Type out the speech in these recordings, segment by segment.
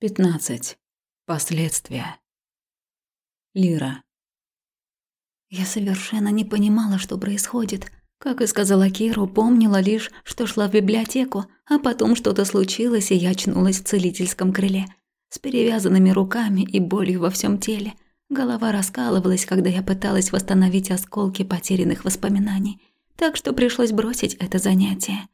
15. Последствия. Лира. Я совершенно не понимала, что происходит. Как и сказала Киру, помнила лишь, что шла в библиотеку, а потом что-то случилось, и я очнулась в целительском крыле. С перевязанными руками и болью во всем теле. Голова раскалывалась, когда я пыталась восстановить осколки потерянных воспоминаний. Так что пришлось бросить это занятие.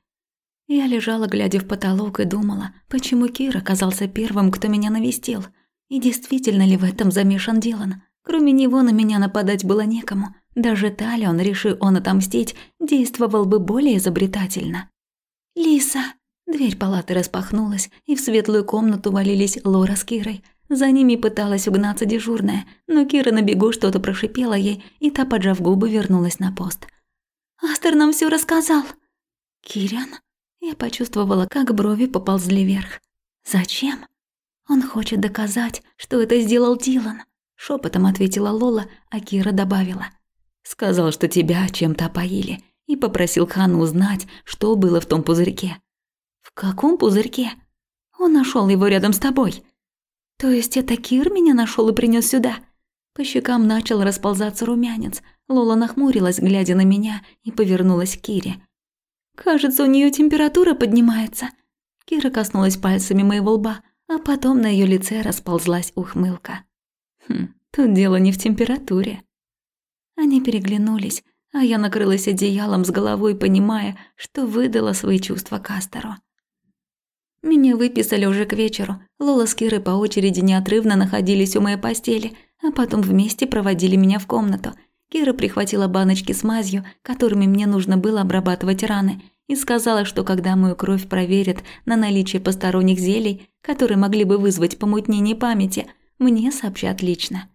Я лежала, глядя в потолок, и думала, почему Кир оказался первым, кто меня навестил. И действительно ли в этом замешан Дилан? Кроме него на меня нападать было некому. Даже Талион, решил он отомстить, действовал бы более изобретательно. «Лиса!» Дверь палаты распахнулась, и в светлую комнату валились Лора с Кирой. За ними пыталась угнаться дежурная, но Кира на бегу что-то прошипела ей, и та, поджав губы, вернулась на пост. «Астер нам все рассказал!» «Кириан?» Я почувствовала, как брови поползли вверх. «Зачем?» «Он хочет доказать, что это сделал Дилан», – шепотом ответила Лола, а Кира добавила. «Сказал, что тебя чем-то опоили, и попросил Хану узнать, что было в том пузырьке». «В каком пузырьке?» «Он нашел его рядом с тобой». «То есть это Кир меня нашел и принес сюда?» По щекам начал расползаться румянец. Лола нахмурилась, глядя на меня, и повернулась к Кире. Кажется, у нее температура поднимается. Кира коснулась пальцами моего лба, а потом на ее лице расползлась ухмылка. Хм, тут дело не в температуре. Они переглянулись, а я накрылась одеялом с головой, понимая, что выдала свои чувства Кастеру. Меня выписали уже к вечеру. Лола с Кирой по очереди неотрывно находились у моей постели, а потом вместе проводили меня в комнату – Кира прихватила баночки с мазью, которыми мне нужно было обрабатывать раны, и сказала, что когда мою кровь проверят на наличие посторонних зелий, которые могли бы вызвать помутнение памяти, мне сообщат лично.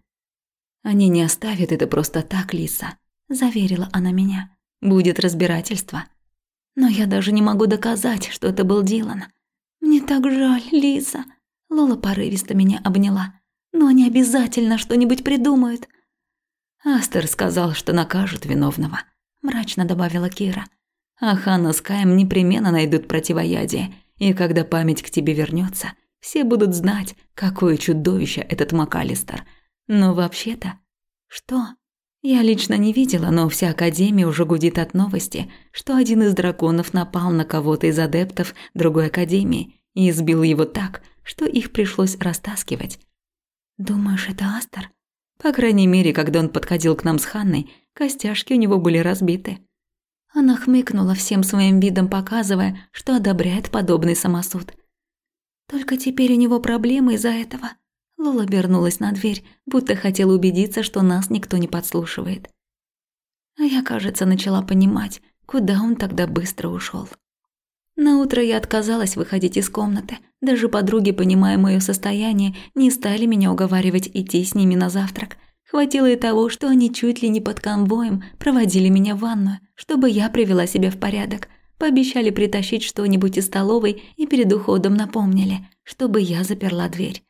«Они не оставят это просто так, Лиса», – заверила она меня. «Будет разбирательство». «Но я даже не могу доказать, что это был Дилан. Мне так жаль, Лиса». Лола порывисто меня обняла. «Но они обязательно что-нибудь придумают. Астер сказал, что накажут виновного, мрачно добавила Кира. А Ханна с Каем непременно найдут противоядие, и когда память к тебе вернется, все будут знать, какое чудовище этот МакАлистер. Но вообще-то... Что? Я лично не видела, но вся Академия уже гудит от новости, что один из драконов напал на кого-то из адептов другой Академии и избил его так, что их пришлось растаскивать. «Думаешь, это Астер?» По крайней мере, когда он подходил к нам с Ханной, костяшки у него были разбиты. Она хмыкнула всем своим видом, показывая, что одобряет подобный самосуд. Только теперь у него проблемы из-за этого. Лола обернулась на дверь, будто хотела убедиться, что нас никто не подслушивает. А я, кажется, начала понимать, куда он тогда быстро ушел. На утро я отказалась выходить из комнаты. Даже подруги, понимая моё состояние, не стали меня уговаривать идти с ними на завтрак. Хватило и того, что они чуть ли не под конвоем проводили меня в ванную, чтобы я привела себя в порядок. Пообещали притащить что-нибудь из столовой и перед уходом напомнили, чтобы я заперла дверь.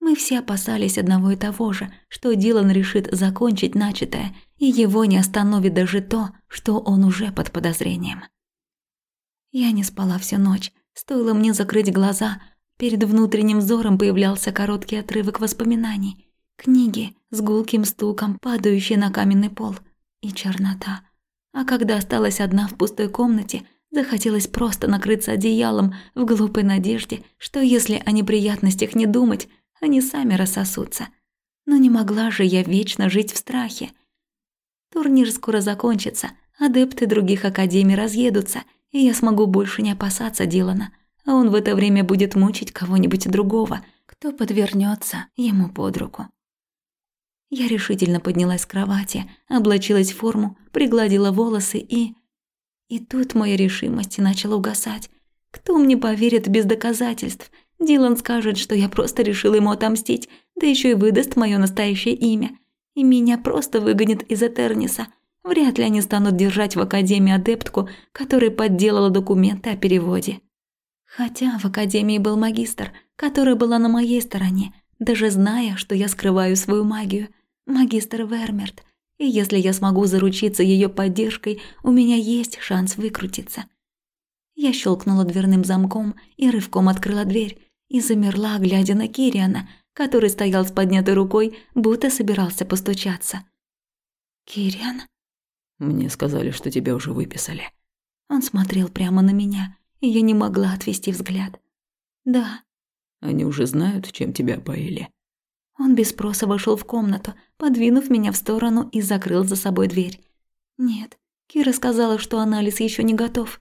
Мы все опасались одного и того же, что Дилан решит закончить начатое, и его не остановит даже то, что он уже под подозрением. Я не спала всю ночь. Стоило мне закрыть глаза, перед внутренним взором появлялся короткий отрывок воспоминаний. Книги с гулким стуком, падающие на каменный пол. И чернота. А когда осталась одна в пустой комнате, захотелось просто накрыться одеялом в глупой надежде, что если о неприятностях не думать, они сами рассосутся. Но не могла же я вечно жить в страхе. Турнир скоро закончится, адепты других академий разъедутся – и я смогу больше не опасаться Дилана, а он в это время будет мучить кого-нибудь другого, кто подвернется ему под руку. Я решительно поднялась с кровати, облачилась в форму, пригладила волосы и... И тут моя решимость начала угасать. Кто мне поверит без доказательств? Дилан скажет, что я просто решила ему отомстить, да еще и выдаст мое настоящее имя. И меня просто выгонят из Этерниса – Вряд ли они станут держать в Академии адептку, которая подделала документы о переводе. Хотя в Академии был магистр, которая была на моей стороне, даже зная, что я скрываю свою магию. Магистр Вермерт. И если я смогу заручиться ее поддержкой, у меня есть шанс выкрутиться. Я щелкнула дверным замком и рывком открыла дверь. и замерла, глядя на Кириана, который стоял с поднятой рукой, будто собирался постучаться. «Кириан?» «Мне сказали, что тебя уже выписали». Он смотрел прямо на меня, и я не могла отвести взгляд. «Да». «Они уже знают, чем тебя поили?» Он без спроса вошел в комнату, подвинув меня в сторону и закрыл за собой дверь. «Нет, Кира сказала, что анализ еще не готов».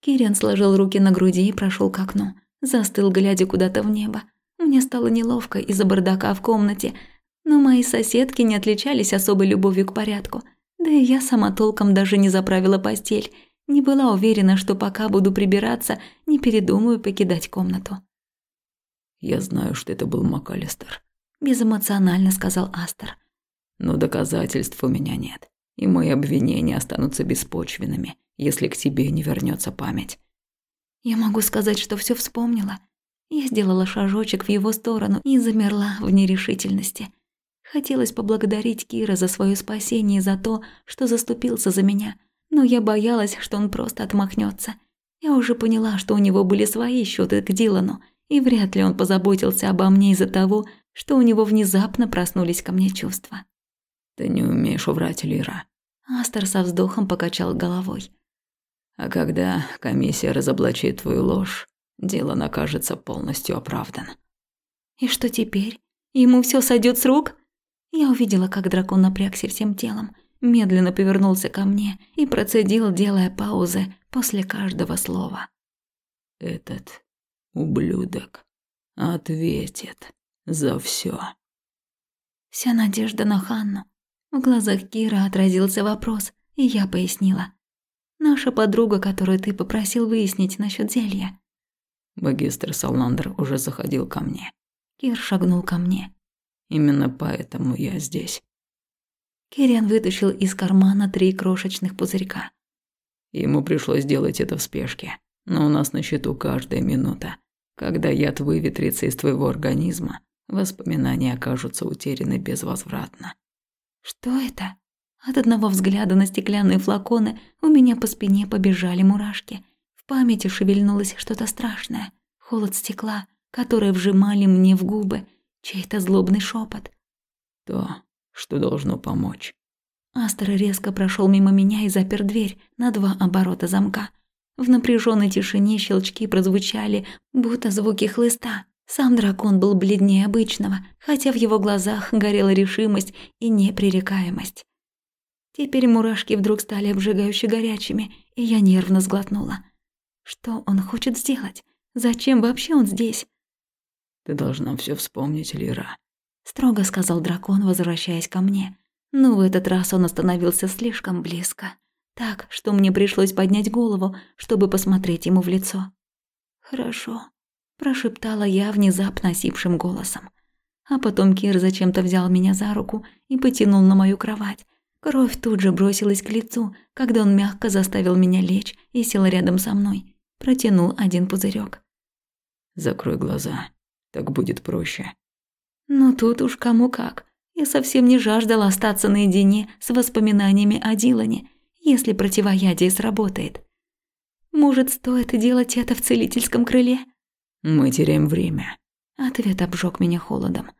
Кириан сложил руки на груди и прошел к окну. Застыл, глядя куда-то в небо. Мне стало неловко из-за бардака в комнате, но мои соседки не отличались особой любовью к порядку. Да и я сама толком даже не заправила постель. Не была уверена, что пока буду прибираться, не передумаю покидать комнату. «Я знаю, что это был МакАлистер», – безэмоционально сказал Астер. «Но доказательств у меня нет, и мои обвинения останутся беспочвенными, если к тебе не вернется память. Я могу сказать, что все вспомнила. Я сделала шажочек в его сторону и замерла в нерешительности. Хотелось поблагодарить Кира за свое спасение и за то, что заступился за меня, но я боялась, что он просто отмахнется. Я уже поняла, что у него были свои счеты к Дилану, и вряд ли он позаботился обо мне из-за того, что у него внезапно проснулись ко мне чувства. «Ты не умеешь врать, Лира». Астер со вздохом покачал головой. А когда комиссия разоблачит твою ложь, дело накажется полностью оправдан. И что теперь? Ему все сойдет с рук? Я увидела, как дракон напрягся всем телом, медленно повернулся ко мне и процедил, делая паузы после каждого слова. Этот ублюдок ответит за все. Вся надежда на Ханну. В глазах Кира отразился вопрос, и я пояснила. Наша подруга, которую ты попросил выяснить насчет зелья. Магистр Саландр уже заходил ко мне. Кир шагнул ко мне. Именно поэтому я здесь. Кириан вытащил из кармана три крошечных пузырька. Ему пришлось сделать это в спешке, но у нас на счету каждая минута. Когда яд выветрится из твоего организма, воспоминания окажутся утеряны безвозвратно. Что это? От одного взгляда на стеклянные флаконы у меня по спине побежали мурашки. В памяти шевельнулось что-то страшное. Холод стекла, которое вжимали мне в губы, чей-то злобный шепот. То, что должно помочь. Астер резко прошел мимо меня и запер дверь на два оборота замка. В напряженной тишине щелчки прозвучали, будто звуки хлыста. Сам дракон был бледнее обычного, хотя в его глазах горела решимость и непререкаемость. Теперь мурашки вдруг стали обжигающе горячими, и я нервно сглотнула. Что он хочет сделать? Зачем вообще он здесь? Ты должна все вспомнить, Лира, строго сказал дракон, возвращаясь ко мне. Но в этот раз он остановился слишком близко, так, что мне пришлось поднять голову, чтобы посмотреть ему в лицо. Хорошо, прошептала я внезапно осипшим голосом. А потом Кир зачем-то взял меня за руку и потянул на мою кровать, Кровь тут же бросилась к лицу, когда он мягко заставил меня лечь и сел рядом со мной. Протянул один пузырек. «Закрой глаза, так будет проще». Ну тут уж кому как. Я совсем не жаждала остаться наедине с воспоминаниями о Дилане, если противоядие сработает. Может, стоит делать это в целительском крыле? Мы теряем время. Ответ обжег меня холодом.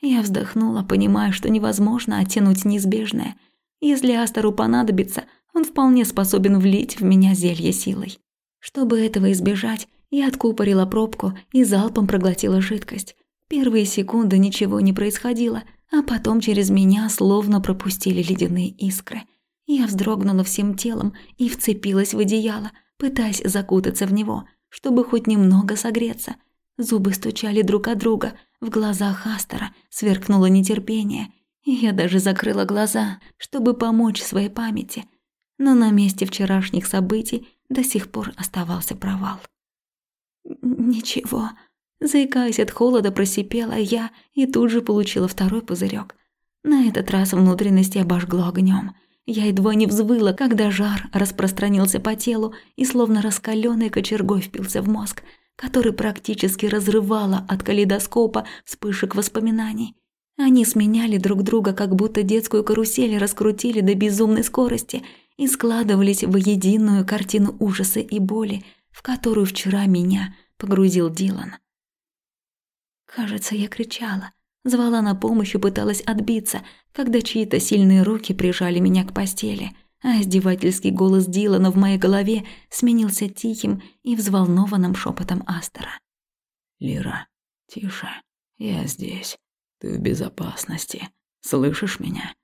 Я вздохнула, понимая, что невозможно оттянуть неизбежное – если Астеру понадобится, он вполне способен влить в меня зелье силой. Чтобы этого избежать, я откупорила пробку и залпом проглотила жидкость. Первые секунды ничего не происходило, а потом через меня словно пропустили ледяные искры. Я вздрогнула всем телом и вцепилась в одеяло, пытаясь закутаться в него, чтобы хоть немного согреться. Зубы стучали друг от друга, в глазах Астера сверкнуло нетерпение – я даже закрыла глаза, чтобы помочь своей памяти, но на месте вчерашних событий до сих пор оставался провал. «Ничего», заикаясь от холода, просипела я и тут же получила второй пузырек. На этот раз внутренности обожгло огнем. Я едва не взвыла, когда жар распространился по телу и словно раскаленной кочергой впился в мозг, который практически разрывало от калейдоскопа вспышек воспоминаний. Они сменяли друг друга, как будто детскую карусель раскрутили до безумной скорости и складывались в единую картину ужаса и боли, в которую вчера меня погрузил Дилан. Кажется, я кричала. Звала на помощь и пыталась отбиться, когда чьи-то сильные руки прижали меня к постели, а издевательский голос Дилана в моей голове сменился тихим и взволнованным шепотом Астера. «Лира, тише, я здесь. Ты в безопасности. Слышишь меня?»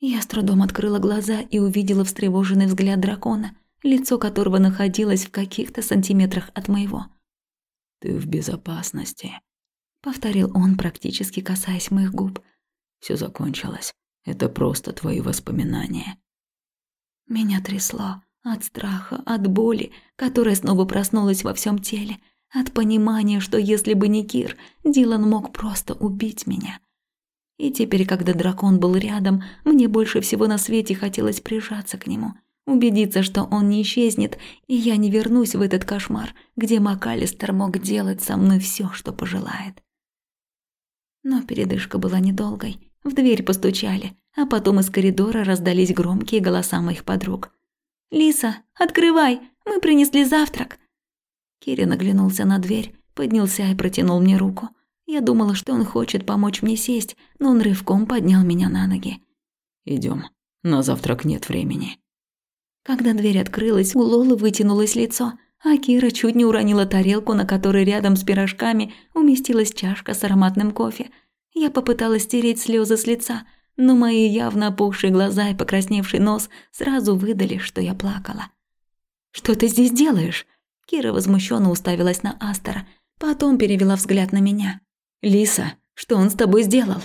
Я с трудом открыла глаза и увидела встревоженный взгляд дракона, лицо которого находилось в каких-то сантиметрах от моего. «Ты в безопасности», — повторил он, практически касаясь моих губ. Все закончилось. Это просто твои воспоминания». Меня трясло от страха, от боли, которая снова проснулась во всем теле, от понимания, что если бы не Кир, Дилан мог просто убить меня. И теперь, когда дракон был рядом, мне больше всего на свете хотелось прижаться к нему, убедиться, что он не исчезнет, и я не вернусь в этот кошмар, где МакАлистер мог делать со мной все, что пожелает. Но передышка была недолгой. В дверь постучали, а потом из коридора раздались громкие голоса моих подруг. «Лиса, открывай! Мы принесли завтрак!» Кирин оглянулся на дверь, поднялся и протянул мне руку. Я думала, что он хочет помочь мне сесть, но он рывком поднял меня на ноги. Идем. На завтрак нет времени». Когда дверь открылась, у Лолы вытянулось лицо, а Кира чуть не уронила тарелку, на которой рядом с пирожками уместилась чашка с ароматным кофе. Я попыталась стереть слезы с лица, но мои явно опухшие глаза и покрасневший нос сразу выдали, что я плакала. «Что ты здесь делаешь?» Кира возмущенно уставилась на Астера, потом перевела взгляд на меня. «Лиса, что он с тобой сделал?»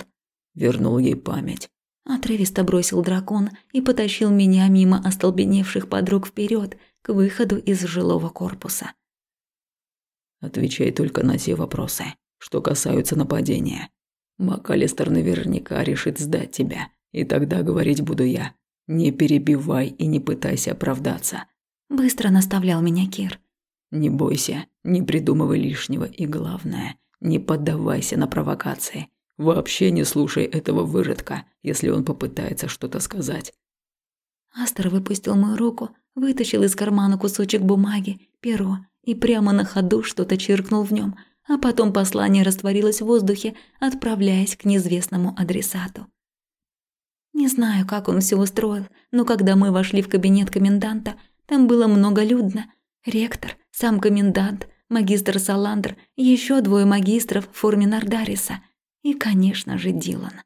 Вернул ей память. Отрывисто бросил дракон и потащил меня мимо остолбеневших подруг вперед к выходу из жилого корпуса. «Отвечай только на те вопросы, что касаются нападения. МакАлистер наверняка решит сдать тебя, и тогда говорить буду я. Не перебивай и не пытайся оправдаться». Быстро наставлял меня Кир. «Не бойся, не придумывай лишнего и главное – не поддавайся на провокации. Вообще не слушай этого выродка, если он попытается что-то сказать. Астер выпустил мою руку, вытащил из кармана кусочек бумаги, перо и прямо на ходу что-то чиркнул в нем, а потом послание растворилось в воздухе, отправляясь к неизвестному адресату. Не знаю, как он все устроил, но когда мы вошли в кабинет коменданта, там было многолюдно. Ректор, сам комендант, магистр Саландр, еще двое магистров в форме Нардариса и, конечно же, Дилан.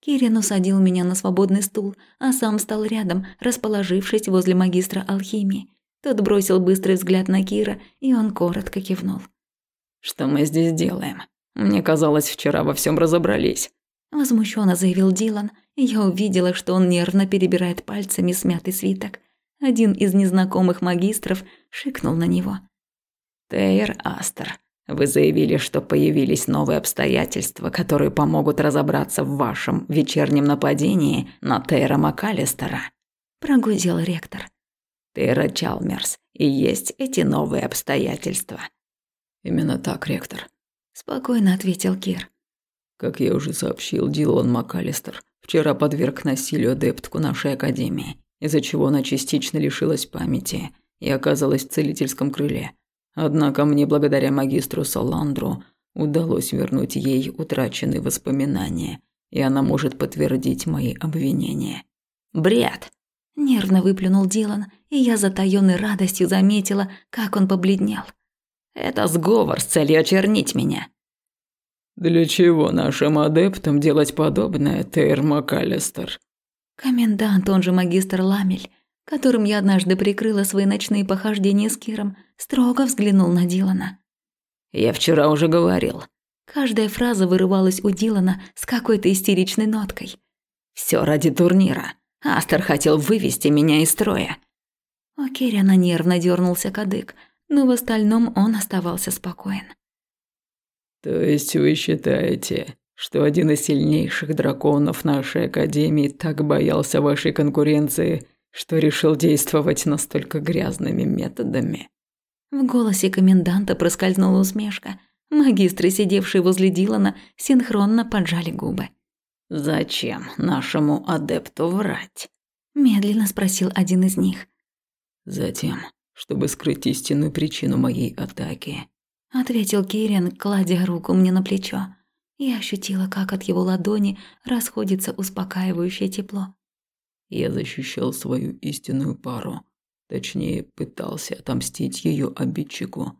Кирин усадил меня на свободный стул, а сам стал рядом, расположившись возле магистра алхимии. Тот бросил быстрый взгляд на Кира, и он коротко кивнул. «Что мы здесь делаем? Мне казалось, вчера во всем разобрались». Возмущенно заявил Дилан, и я увидела, что он нервно перебирает пальцами смятый свиток. Один из незнакомых магистров шикнул на него – Тейр Астер, вы заявили, что появились новые обстоятельства, которые помогут разобраться в вашем вечернем нападении на Тейра МакАлистера. Прогудел ректор. Тейра Чалмерс, и есть эти новые обстоятельства. Именно так, ректор. Спокойно ответил Кир. Как я уже сообщил, Дилан МакАлистер вчера подверг насилию адептку нашей академии, из-за чего она частично лишилась памяти и оказалась в целительском крыле – Однако мне благодаря магистру Саландру удалось вернуть ей утраченные воспоминания, и она может подтвердить мои обвинения. «Бред!» – нервно выплюнул Дилан, и я затаённой радостью заметила, как он побледнел. «Это сговор с целью очернить меня». «Для чего нашим адептам делать подобное, Тейр МакАлистер?» Комендант, он же магистр Ламель, которым я однажды прикрыла свои ночные похождения с Киром, строго взглянул на Дилана. «Я вчера уже говорил». Каждая фраза вырывалась у Дилана с какой-то истеричной ноткой. Все ради турнира. Астер хотел вывести меня из строя». У Кирина нервно дернулся кадык, но в остальном он оставался спокоен. «То есть вы считаете, что один из сильнейших драконов нашей Академии так боялся вашей конкуренции, что решил действовать настолько грязными методами. В голосе коменданта проскользнула усмешка. Магистры, сидевшие возле Дилана, синхронно поджали губы. «Зачем нашему адепту врать?» – медленно спросил один из них. «Затем, чтобы скрыть истинную причину моей атаки», ответил Кирин, кладя руку мне на плечо. Я ощутила, как от его ладони расходится успокаивающее тепло. Я защищал свою истинную пару. Точнее, пытался отомстить ее обидчику.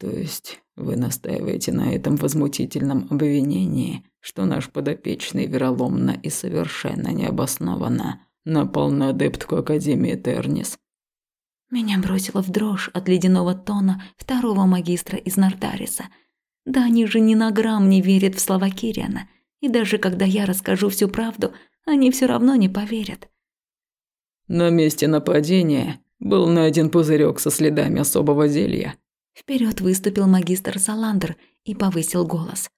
То есть вы настаиваете на этом возмутительном обвинении, что наш подопечный вероломно и совершенно необоснованно напал на адептку Академии Тернис. Меня бросило в дрожь от ледяного тона второго магистра из Нартариса. Да они же ни на грамм не верят в слова Кириана, и даже когда я расскажу всю правду, они все равно не поверят. На месте нападения был найден пузырек со следами особого зелья. Вперед выступил магистр Саландр и повысил голос.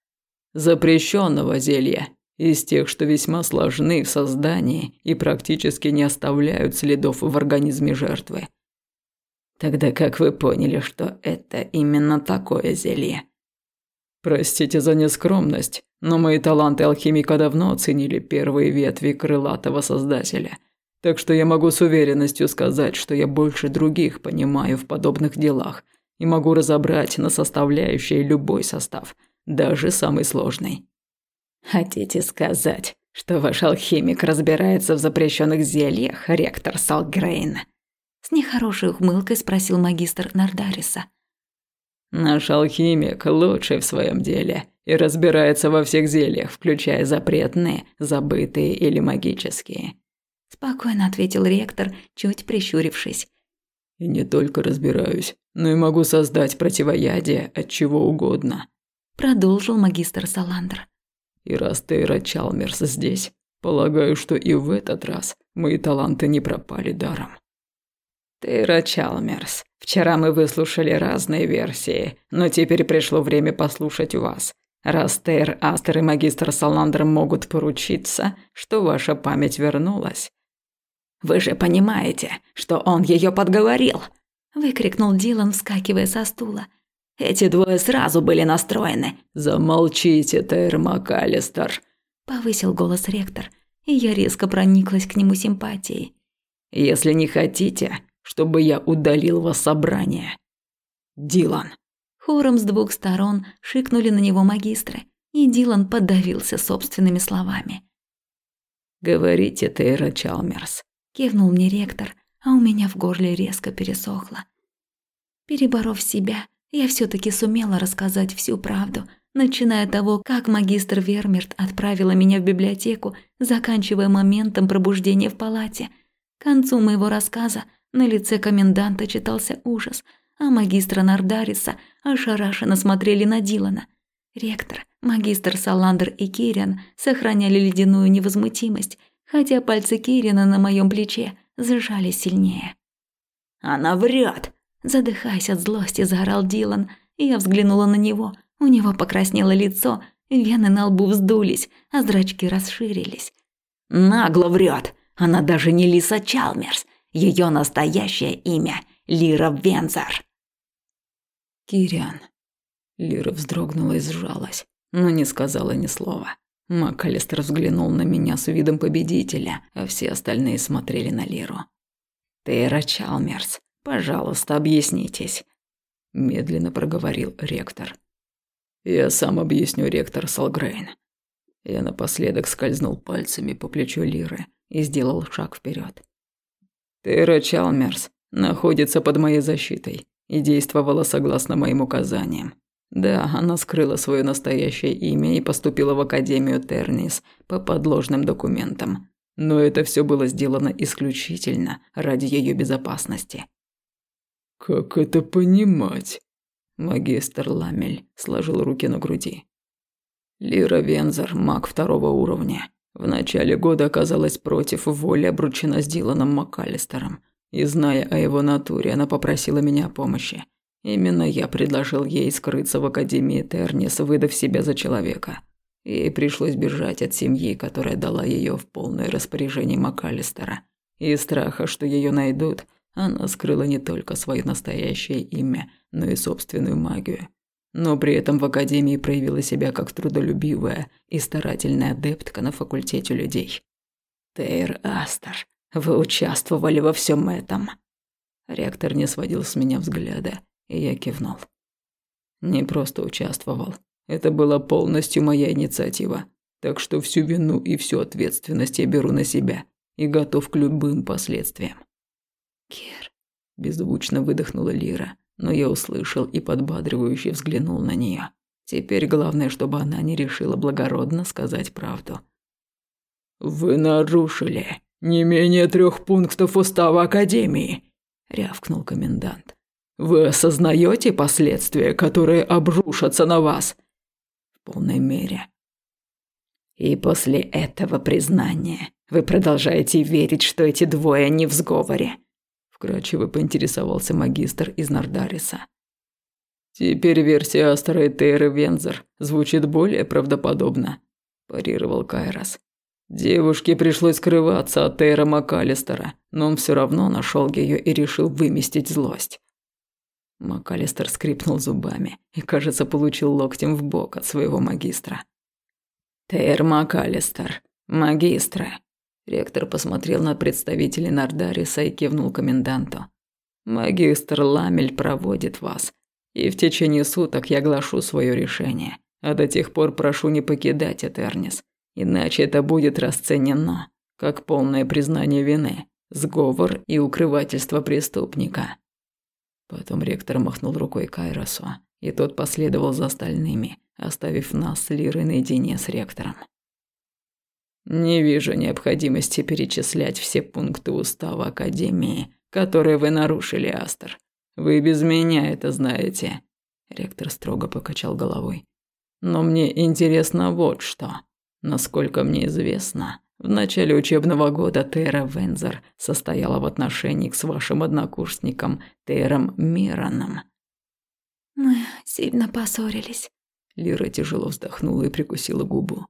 Запрещенного зелья, из тех, что весьма сложны в создании и практически не оставляют следов в организме жертвы. Тогда как вы поняли, что это именно такое зелье? Простите за нескромность, но мои таланты алхимика давно оценили первые ветви крылатого создателя. Так что я могу с уверенностью сказать, что я больше других понимаю в подобных делах и могу разобрать на составляющие любой состав, даже самый сложный. Хотите сказать, что ваш алхимик разбирается в запрещенных зельях, ректор Салгрейн? С нехорошей ухмылкой спросил магистр Нардариса. Наш алхимик лучший в своем деле и разбирается во всех зельях, включая запретные, забытые или магические. Спокойно ответил ректор, чуть прищурившись. И не только разбираюсь, но и могу создать противоядие от чего угодно. Продолжил магистр Саландр. И раз Тейра Чалмерс здесь, полагаю, что и в этот раз мои таланты не пропали даром. Тейра Чалмерс, вчера мы выслушали разные версии, но теперь пришло время послушать вас. Раз Тейр Астер и магистр Саландр могут поручиться, что ваша память вернулась. Вы же понимаете, что он ее подговорил, выкрикнул Дилан, вскакивая со стула. Эти двое сразу были настроены. Замолчите, Тейр МакАлистер, повысил голос ректор, и я резко прониклась к нему симпатией. Если не хотите, чтобы я удалил вас собрание. Дилан. Хором с двух сторон шикнули на него магистры, и Дилан подавился собственными словами. «Говорите, Тейра Чалмерс», – кивнул мне ректор, а у меня в горле резко пересохло. Переборов себя, я все таки сумела рассказать всю правду, начиная от того, как магистр Вермерт отправила меня в библиотеку, заканчивая моментом пробуждения в палате. К концу моего рассказа на лице коменданта читался ужас, а магистра Нардариса ошарашенно смотрели на Дилана. Ректор, магистр Саландр и Кириан сохраняли ледяную невозмутимость, хотя пальцы Кирина на моем плече сжали сильнее. «Она врет!» – задыхаясь от злости, заорал Дилан. Я взглянула на него. У него покраснело лицо, вены на лбу вздулись, а зрачки расширились. «Нагло врет! Она даже не Лиса Чалмерс! Ее настоящее имя – Лира Вензар!» «Кириан». Лира вздрогнула и сжалась, но не сказала ни слова. МакАлистер взглянул на меня с видом победителя, а все остальные смотрели на Лиру. «Тейра Чалмерс, пожалуйста, объяснитесь», – медленно проговорил ректор. «Я сам объясню, ректор Салгрейн». Я напоследок скользнул пальцами по плечу Лиры и сделал шаг вперед. Тейра Чалмерс находится под моей защитой и действовала согласно моим указаниям. Да, она скрыла свое настоящее имя и поступила в Академию Тернис по подложным документам. Но это все было сделано исключительно ради ее безопасности. «Как это понимать?» Магистр Ламель сложил руки на груди. Лира Вензер, маг второго уровня. В начале года оказалась против воли обручена с Диланом МакАлистером. И зная о его натуре, она попросила меня о помощи. Именно я предложил ей скрыться в Академии Тернис, выдав себя за человека. Ей пришлось бежать от семьи, которая дала ее в полное распоряжение МакАлистера. Из страха, что ее найдут, она скрыла не только свое настоящее имя, но и собственную магию. Но при этом в Академии проявила себя как трудолюбивая и старательная адептка на факультете людей. «Тейр Астер, вы участвовали во всем этом?» Ректор не сводил с меня взгляда, и я кивнул. Не просто участвовал. Это была полностью моя инициатива. Так что всю вину и всю ответственность я беру на себя и готов к любым последствиям. Кир. Беззвучно выдохнула Лира, но я услышал и подбадривающе взглянул на нее. Теперь главное, чтобы она не решила благородно сказать правду. «Вы нарушили не менее трех пунктов устава Академии», – рявкнул комендант. «Вы осознаете последствия, которые обрушатся на вас?» «В полной мере». «И после этого признания вы продолжаете верить, что эти двое не в сговоре?» Вкрадчиво поинтересовался магистр из Нардариса. «Теперь версия Астера и Тейры Вензер звучит более правдоподобно», – парировал Кайрос. Девушке пришлось скрываться от Тейра МакАлистера, но он все равно нашел ее и решил выместить злость. МакАлистер скрипнул зубами и, кажется, получил локтем в бок от своего магистра. «Тейр МакАлистер, магистры!» Ректор посмотрел на представителей Нардариса и кивнул коменданту. «Магистр Ламель проводит вас, и в течение суток я глашу свое решение, а до тех пор прошу не покидать Этернис, иначе это будет расценено как полное признание вины, сговор и укрывательство преступника». Потом ректор махнул рукой Кайросу, и тот последовал за остальными, оставив нас с Лирой наедине с ректором. «Не вижу необходимости перечислять все пункты устава Академии, которые вы нарушили, Астер. Вы без меня это знаете. Ректор строго покачал головой. Но мне интересно вот что. Насколько мне известно, в начале учебного года Тера Вензер состояла в отношениях с вашим однокурсником Тером Мираном. Мы сильно поссорились. Лира тяжело вздохнула и прикусила губу.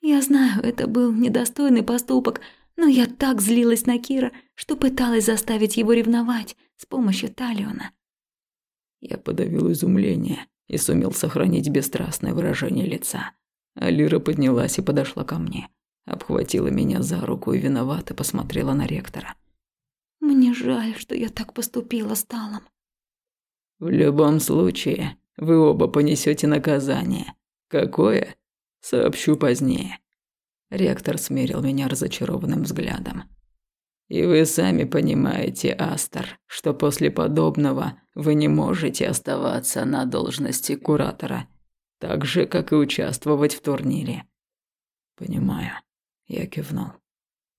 Я знаю, это был недостойный поступок, но я так злилась на Кира, что пыталась заставить его ревновать с помощью Талиона. Я подавил изумление и сумел сохранить бесстрастное выражение лица. Алира поднялась и подошла ко мне, обхватила меня за руку и виновато посмотрела на ректора. «Мне жаль, что я так поступила с Талом». «В любом случае, вы оба понесете наказание. Какое? Сообщу позднее». Ректор смерил меня разочарованным взглядом. «И вы сами понимаете, Астер, что после подобного вы не можете оставаться на должности куратора, так же, как и участвовать в турнире». «Понимаю», – я кивнул.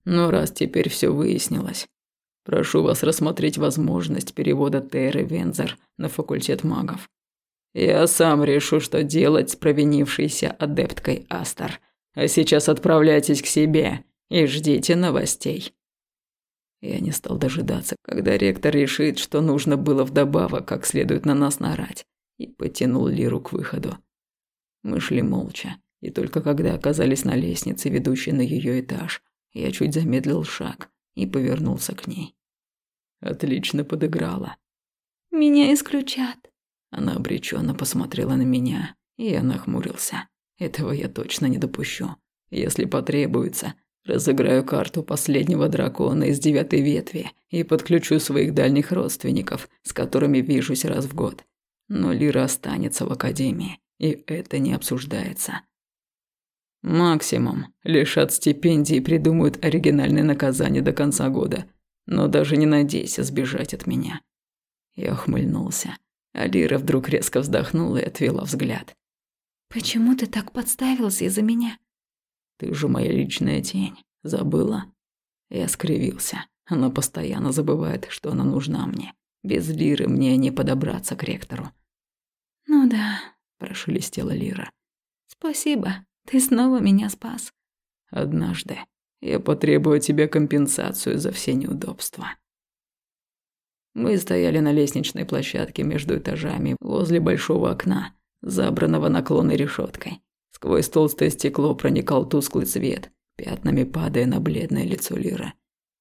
«Но раз теперь все выяснилось, прошу вас рассмотреть возможность перевода Терры Вензер на факультет магов. Я сам решу, что делать с провинившейся адепткой Астер. А сейчас отправляйтесь к себе и ждите новостей. Я не стал дожидаться, когда ректор решит, что нужно было вдобавок как следует на нас нарать, и потянул Лиру к выходу. Мы шли молча, и только когда оказались на лестнице, ведущей на ее этаж, я чуть замедлил шаг и повернулся к ней. Отлично подыграла. «Меня исключат». Она обреченно посмотрела на меня, и я нахмурился. Этого я точно не допущу. Если потребуется, разыграю карту последнего дракона из девятой ветви и подключу своих дальних родственников, с которыми вижусь раз в год. Но Лира останется в академии, и это не обсуждается. Максимум лишат стипендии и придумают оригинальное наказание до конца года. Но даже не надейся сбежать от меня. Я ухмыльнулся, а Лира вдруг резко вздохнула и отвела взгляд. «Почему ты так подставился из-за меня?» «Ты же моя личная тень. Забыла?» Я скривился. Она постоянно забывает, что она нужна мне. Без Лиры мне не подобраться к ректору. «Ну да», – прошелестела Лира. «Спасибо. Ты снова меня спас». «Однажды я потребую от тебя компенсацию за все неудобства». Мы стояли на лестничной площадке между этажами возле большого окна, забранного наклонной решеткой. Сквозь толстое стекло проникал тусклый свет, пятнами падая на бледное лицо Лиры.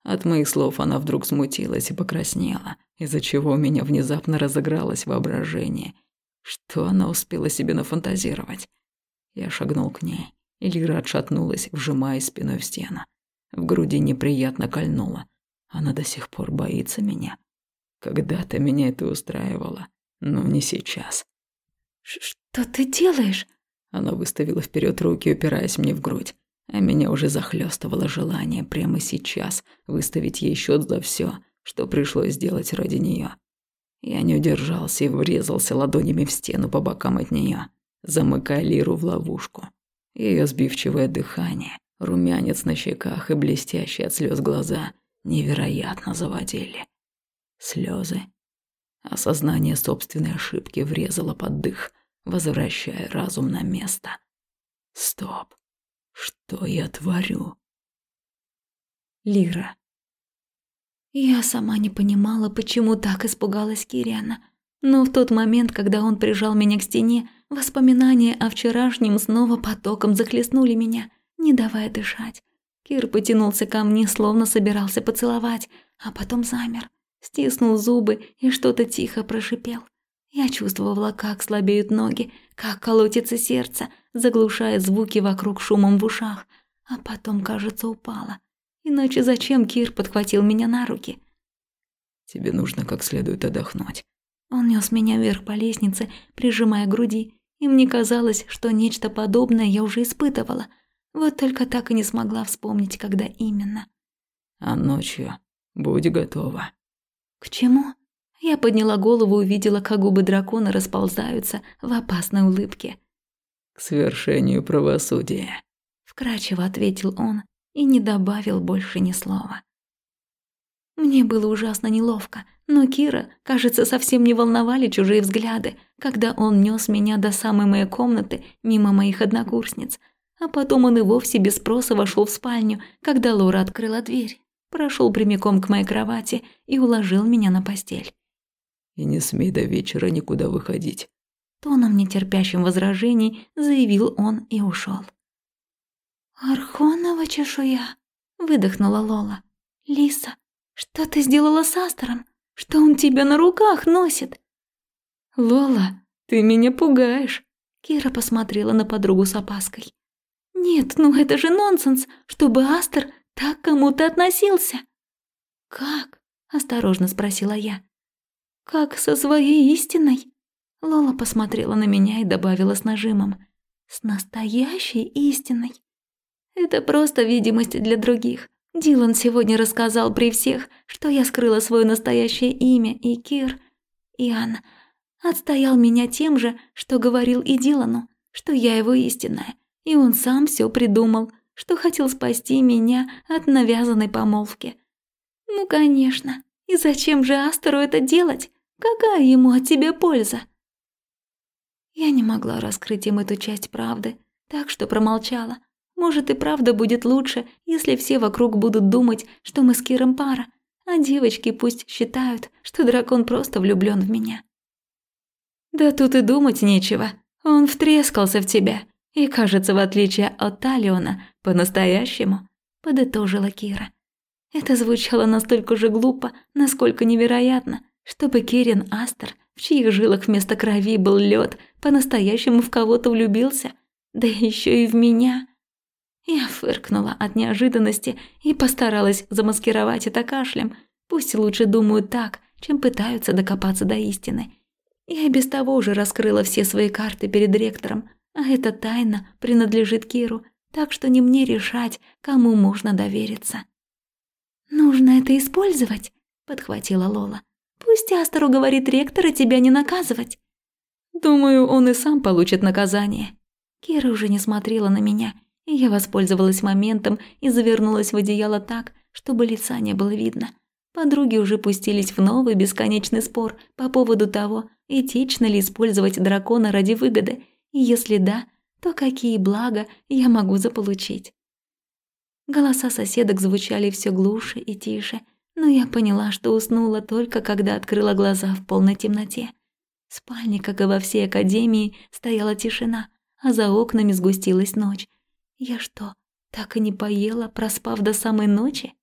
От моих слов она вдруг смутилась и покраснела, из-за чего у меня внезапно разыгралось воображение. Что она успела себе нафантазировать? Я шагнул к ней, и Лира отшатнулась, вжимая спиной в стену. В груди неприятно кольнуло. Она до сих пор боится меня. Когда-то меня это устраивало, но не сейчас. «Что ты делаешь?» Она выставила вперед руки, упираясь мне в грудь. А меня уже захлестывало желание прямо сейчас выставить ей счет за все, что пришлось сделать ради нее. Я не удержался и врезался ладонями в стену по бокам от нее, замыкая Лиру в ловушку. Ее сбивчивое дыхание, румянец на щеках и блестящие от слез глаза невероятно заводили. Слезы. Осознание собственной ошибки врезало под дых, возвращая разум на место. Стоп. Что я творю? Лира. Я сама не понимала, почему так испугалась Кириана. Но в тот момент, когда он прижал меня к стене, воспоминания о вчерашнем снова потоком захлестнули меня, не давая дышать. Кир потянулся ко мне, словно собирался поцеловать, а потом замер, стиснул зубы и что-то тихо прошипел. Я чувствовала, как слабеют ноги, как колотится сердце, заглушая звуки вокруг шумом в ушах, а потом, кажется, упала. Иначе зачем Кир подхватил меня на руки? Тебе нужно как следует отдохнуть. Он нес меня вверх по лестнице, прижимая к груди, и мне казалось, что нечто подобное я уже испытывала. Вот только так и не смогла вспомнить, когда именно. А ночью будь готова. К чему? Я подняла голову и увидела, как губы дракона расползаются в опасной улыбке. «К свершению правосудия», – вкрадчиво ответил он и не добавил больше ни слова. Мне было ужасно неловко, но Кира, кажется, совсем не волновали чужие взгляды, когда он нес меня до самой моей комнаты мимо моих однокурсниц, а потом он и вовсе без спроса вошел в спальню, когда Лора открыла дверь, прошел прямиком к моей кровати и уложил меня на постель и не смей до вечера никуда выходить». Тоном нетерпящим возражений заявил он и ушел. «Архонова чешуя», — выдохнула Лола. «Лиса, что ты сделала с Астером? Что он тебя на руках носит?» «Лола, ты меня пугаешь», — Кира посмотрела на подругу с опаской. «Нет, ну это же нонсенс, чтобы Астер так кому-то относился». «Как?» – осторожно спросила я. Как со своей истиной? Лола посмотрела на меня и добавила с нажимом. С настоящей истиной. Это просто видимость для других. Дилан сегодня рассказал при всех, что я скрыла свое настоящее имя, и Кир, Иоанн, отстоял меня тем же, что говорил и Дилану, что я его истинная, и он сам все придумал, что хотел спасти меня от навязанной помолвки. Ну, конечно. И зачем же Астеру это делать? Какая ему от тебя польза?» Я не могла раскрыть им эту часть правды, так что промолчала. Может, и правда будет лучше, если все вокруг будут думать, что мы с Киром пара, а девочки пусть считают, что дракон просто влюблён в меня. Да тут и думать нечего. Он втрескался в тебя. И, кажется, в отличие от Талиона, по-настоящему, подытожила Кира. Это звучало настолько же глупо, насколько невероятно, чтобы Керин Астер, в чьих жилах вместо крови был лед, по-настоящему в кого-то влюбился, да еще и в меня. Я фыркнула от неожиданности и постаралась замаскировать это кашлем. Пусть лучше думают так, чем пытаются докопаться до истины. Я без того уже раскрыла все свои карты перед ректором, а эта тайна принадлежит Киру, так что не мне решать, кому можно довериться. «Нужно это использовать», — подхватила Лола. Пусть Астер уговорит ректора тебя не наказывать. Думаю, он и сам получит наказание. Кира уже не смотрела на меня, и я воспользовалась моментом и завернулась в одеяло так, чтобы лица не было видно. Подруги уже пустились в новый бесконечный спор по поводу того, этично ли использовать дракона ради выгоды, и если да, то какие блага я могу заполучить. Голоса соседок звучали все глуше и тише – но я поняла, что уснула только когда открыла глаза в полной темноте. В спальне, как и во всей академии, стояла тишина, а за окнами сгустилась ночь. Я что, так и не поела, проспав до самой ночи?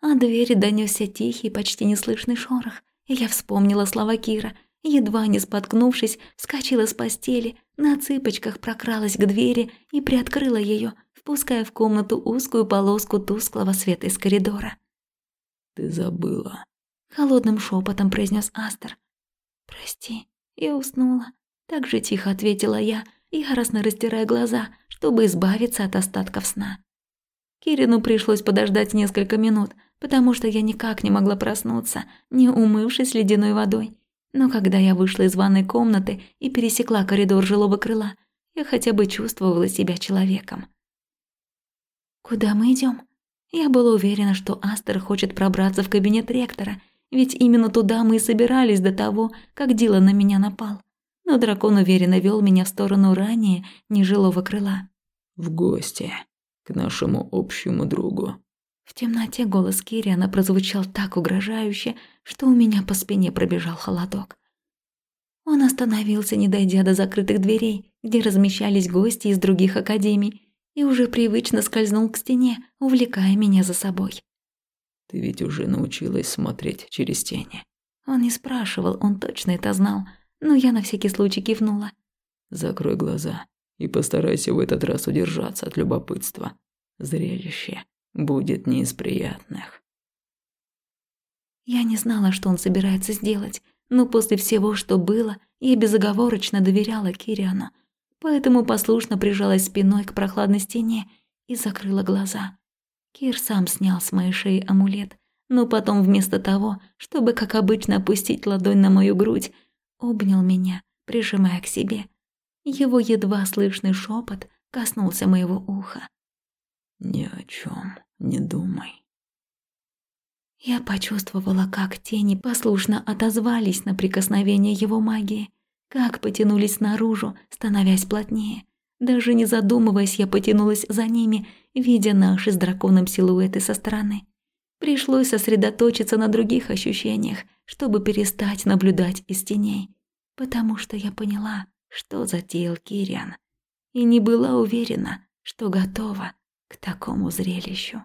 А двери донёсся тихий, почти неслышный шорох, я вспомнила слова Кира. Едва не споткнувшись, вскочила с постели, на цыпочках прокралась к двери и приоткрыла её, впуская в комнату узкую полоску тусклого света из коридора. Ты забыла. Холодным шепотом произнес Астер. Прости, я уснула. Так же тихо ответила я, яростно растирая глаза, чтобы избавиться от остатков сна. Кирину пришлось подождать несколько минут, потому что я никак не могла проснуться, не умывшись ледяной водой. Но когда я вышла из ванной комнаты и пересекла коридор жилого крыла, я хотя бы чувствовала себя человеком. «Куда мы идем? Я была уверена, что Астер хочет пробраться в кабинет ректора, ведь именно туда мы и собирались до того, как Дилан на меня напал. Но дракон уверенно вел меня в сторону ранее нежилого крыла. «В гости, к нашему общему другу». В темноте голос Кириана прозвучал так угрожающе, что у меня по спине пробежал холодок. Он остановился, не дойдя до закрытых дверей, где размещались гости из других академий, и уже привычно скользнул к стене, увлекая меня за собой. «Ты ведь уже научилась смотреть через тени». Он не спрашивал, он точно это знал, но я на всякий случай кивнула. «Закрой глаза и постарайся в этот раз удержаться от любопытства. Зрелище будет не из приятных». Я не знала, что он собирается сделать, но после всего, что было, я безоговорочно доверяла Кириану, поэтому послушно прижалась спиной к прохладной стене и закрыла глаза. Кир сам снял с моей шеи амулет, но потом вместо того, чтобы, как обычно, опустить ладонь на мою грудь, обнял меня, прижимая к себе. Его едва слышный шепот коснулся моего уха. «Ни о чем не думай». Я почувствовала, как тени послушно отозвались на прикосновение его магии, как потянулись наружу, становясь плотнее. Даже не задумываясь, я потянулась за ними, видя наши с драконом силуэты со стороны. Пришлось сосредоточиться на других ощущениях, чтобы перестать наблюдать из теней, потому что я поняла, что затеял Кириан, и не была уверена, что готова к такому зрелищу.